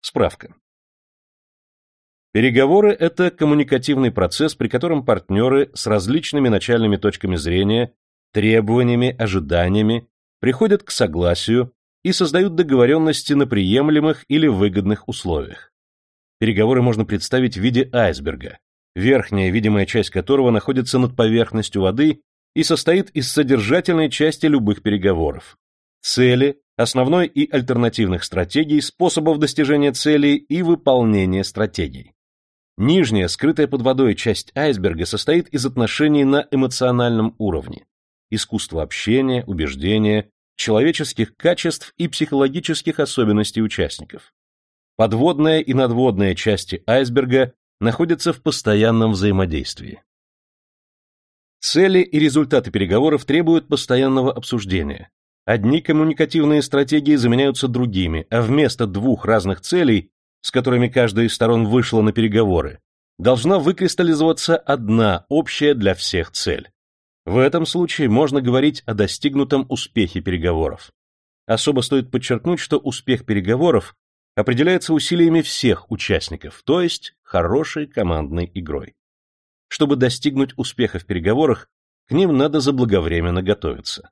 Справка. Переговоры – это коммуникативный процесс, при котором партнеры с различными начальными точками зрения, требованиями, ожиданиями приходят к согласию и создают договоренности на приемлемых или выгодных условиях. Переговоры можно представить в виде айсберга, верхняя видимая часть которого находится над поверхностью воды и состоит из содержательной части любых переговоров. Цели, основной и альтернативных стратегий, способов достижения целей и выполнения стратегий. Нижняя, скрытая под водой часть айсберга состоит из отношений на эмоциональном уровне. Искусство общения, убеждения, человеческих качеств и психологических особенностей участников. Подводная и надводная части айсберга находятся в постоянном взаимодействии. Цели и результаты переговоров требуют постоянного обсуждения. Одни коммуникативные стратегии заменяются другими, а вместо двух разных целей с которыми каждая из сторон вышла на переговоры, должна выкристаллизоваться одна общая для всех цель. В этом случае можно говорить о достигнутом успехе переговоров. Особо стоит подчеркнуть, что успех переговоров определяется усилиями всех участников, то есть хорошей командной игрой. Чтобы достигнуть успеха в переговорах, к ним надо заблаговременно готовиться.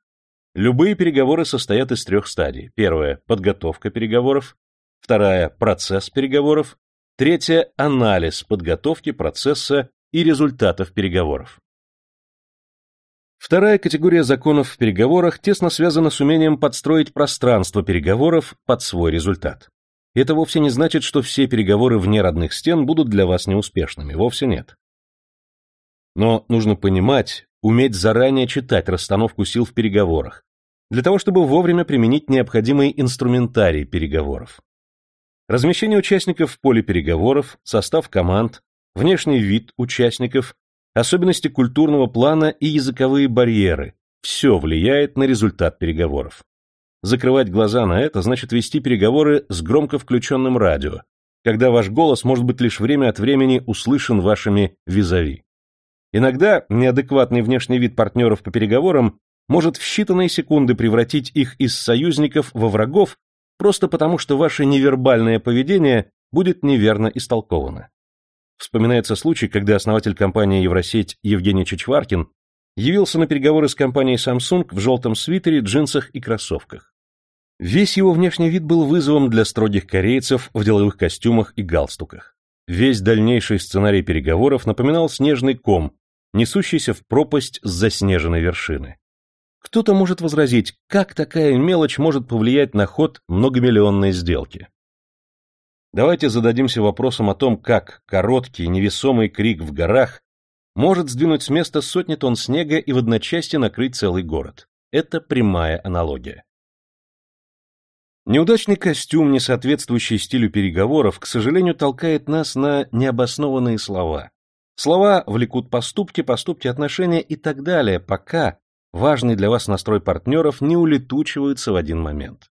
Любые переговоры состоят из трех стадий. Первая – подготовка переговоров вторая – процесс переговоров, третья – анализ подготовки процесса и результатов переговоров. Вторая категория законов в переговорах тесно связана с умением подстроить пространство переговоров под свой результат. Это вовсе не значит, что все переговоры вне родных стен будут для вас неуспешными, вовсе нет. Но нужно понимать, уметь заранее читать расстановку сил в переговорах, для того, чтобы вовремя применить необходимый инструментарий переговоров. Размещение участников в поле переговоров, состав команд, внешний вид участников, особенности культурного плана и языковые барьеры – все влияет на результат переговоров. Закрывать глаза на это значит вести переговоры с громко включенным радио, когда ваш голос может быть лишь время от времени услышан вашими визави. Иногда неадекватный внешний вид партнеров по переговорам может в считанные секунды превратить их из союзников во врагов просто потому, что ваше невербальное поведение будет неверно истолковано. Вспоминается случай, когда основатель компании Евросеть Евгений Чичваркин явился на переговоры с компанией Samsung в желтом свитере, джинсах и кроссовках. Весь его внешний вид был вызовом для строгих корейцев в деловых костюмах и галстуках. Весь дальнейший сценарий переговоров напоминал снежный ком, несущийся в пропасть с заснеженной вершины. Кто-то может возразить, как такая мелочь может повлиять на ход многомиллионной сделки. Давайте зададимся вопросом о том, как короткий невесомый крик в горах может сдвинуть с места сотни тонн снега и в одночасье накрыть целый город. Это прямая аналогия. Неудачный костюм, не соответствующий стилю переговоров, к сожалению, толкает нас на необоснованные слова. Слова влекут поступки, поступки отношения и так далее, пока важный для вас настрой партнеров не улетучивается в один момент.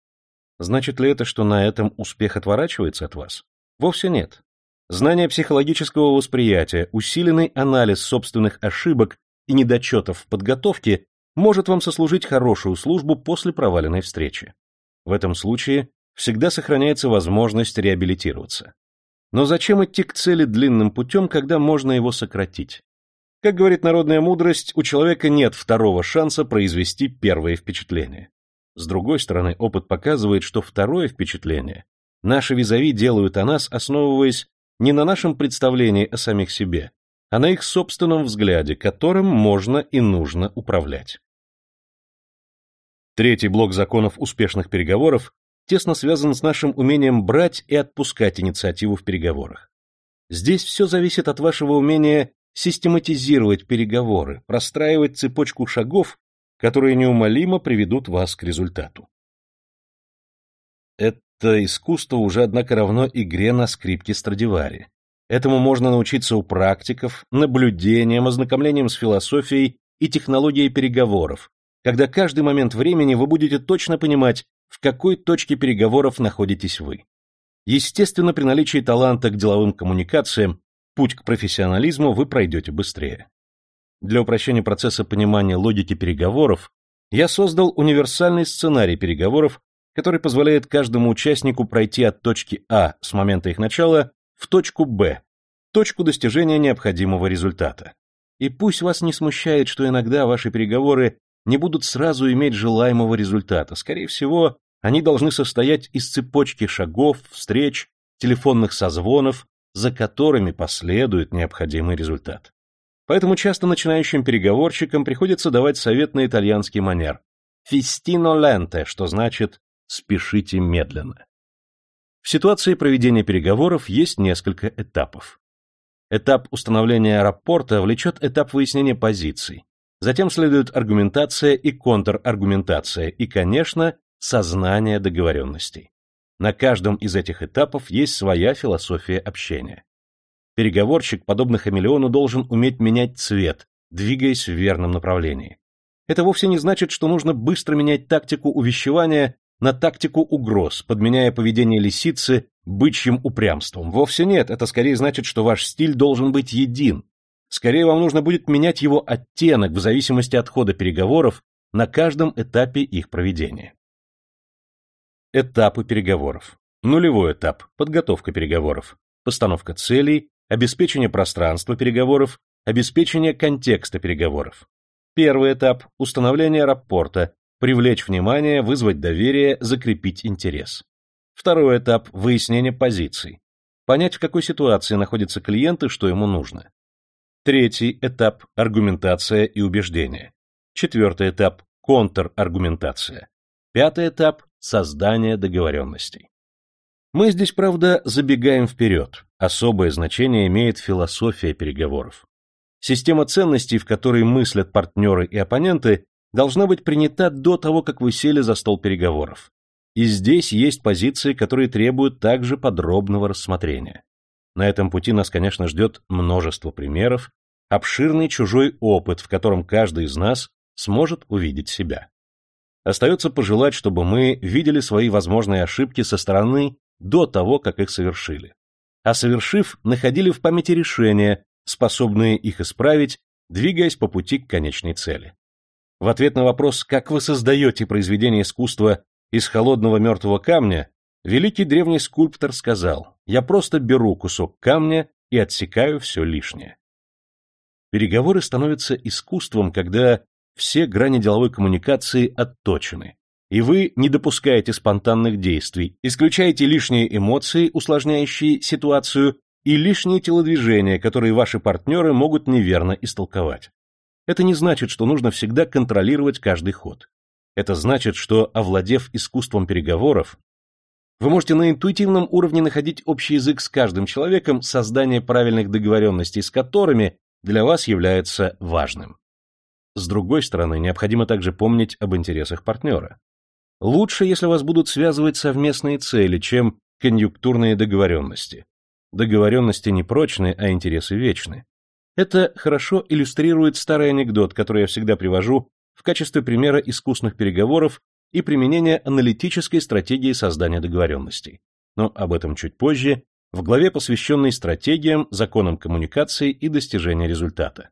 Значит ли это, что на этом успех отворачивается от вас? Вовсе нет. Знание психологического восприятия, усиленный анализ собственных ошибок и недочетов в подготовке может вам сослужить хорошую службу после проваленной встречи. В этом случае всегда сохраняется возможность реабилитироваться. Но зачем идти к цели длинным путем, когда можно его сократить? Как говорит народная мудрость, у человека нет второго шанса произвести первое впечатление. С другой стороны, опыт показывает, что второе впечатление наши визави делают о нас, основываясь не на нашем представлении о самих себе, а на их собственном взгляде, которым можно и нужно управлять. Третий блок законов успешных переговоров тесно связан с нашим умением брать и отпускать инициативу в переговорах. Здесь все зависит от вашего умения систематизировать переговоры, простраивать цепочку шагов, которые неумолимо приведут вас к результату. Это искусство уже, однако, равно игре на скрипке Страдивари. Этому можно научиться у практиков, наблюдением, ознакомлением с философией и технологией переговоров, когда каждый момент времени вы будете точно понимать, в какой точке переговоров находитесь вы. Естественно, при наличии таланта к деловым коммуникациям путь к профессионализму вы пройдете быстрее. Для упрощения процесса понимания логики переговоров я создал универсальный сценарий переговоров, который позволяет каждому участнику пройти от точки А с момента их начала в точку Б, точку достижения необходимого результата. И пусть вас не смущает, что иногда ваши переговоры не будут сразу иметь желаемого результата. Скорее всего, они должны состоять из цепочки шагов, встреч, телефонных созвонов, за которыми последует необходимый результат. Поэтому часто начинающим переговорщикам приходится давать совет на итальянский манер «fistino lente», что значит «спешите медленно». В ситуации проведения переговоров есть несколько этапов. Этап установления рапорта влечет этап выяснения позиций, Затем следует аргументация и контраргументация, и, конечно, сознание договоренностей. На каждом из этих этапов есть своя философия общения. Переговорщик, подобно хамелеону, должен уметь менять цвет, двигаясь в верном направлении. Это вовсе не значит, что нужно быстро менять тактику увещевания на тактику угроз, подменяя поведение лисицы бычьим упрямством. Вовсе нет, это скорее значит, что ваш стиль должен быть един, Скорее вам нужно будет менять его оттенок в зависимости от хода переговоров на каждом этапе их проведения. Этапы переговоров. Нулевой этап – подготовка переговоров, постановка целей, обеспечение пространства переговоров, обеспечение контекста переговоров. Первый этап – установление рапорта, привлечь внимание, вызвать доверие, закрепить интерес. Второй этап – выяснение позиций. Понять, в какой ситуации находится клиент и что ему нужно. Третий этап – аргументация и убеждение. Четвертый этап – контраргументация. Пятый этап – создание договоренностей. Мы здесь, правда, забегаем вперед. Особое значение имеет философия переговоров. Система ценностей, в которой мыслят партнеры и оппоненты, должна быть принята до того, как вы сели за стол переговоров. И здесь есть позиции, которые требуют также подробного рассмотрения. На этом пути нас, конечно, ждет множество примеров, обширный чужой опыт, в котором каждый из нас сможет увидеть себя. Остается пожелать, чтобы мы видели свои возможные ошибки со стороны до того, как их совершили. А совершив, находили в памяти решения, способные их исправить, двигаясь по пути к конечной цели. В ответ на вопрос, как вы создаете произведение искусства из холодного мертвого камня, великий древний скульптор сказал, я просто беру кусок камня и отсекаю все лишнее. Переговоры становятся искусством, когда все грани деловой коммуникации отточены, и вы не допускаете спонтанных действий, исключаете лишние эмоции, усложняющие ситуацию, и лишние телодвижения, которые ваши партнеры могут неверно истолковать. Это не значит, что нужно всегда контролировать каждый ход. Это значит, что, овладев искусством переговоров, вы можете на интуитивном уровне находить общий язык с каждым человеком, создание правильных договоренностей с которыми для вас является важным. С другой стороны, необходимо также помнить об интересах партнера. Лучше, если вас будут связывать совместные цели, чем конъюнктурные договоренности. Договоренности не прочны, а интересы вечны. Это хорошо иллюстрирует старый анекдот, который я всегда привожу в качестве примера искусных переговоров и применения аналитической стратегии создания договоренностей. Но об этом чуть позже, в главе, посвященной стратегиям, законам коммуникации и достижения результата.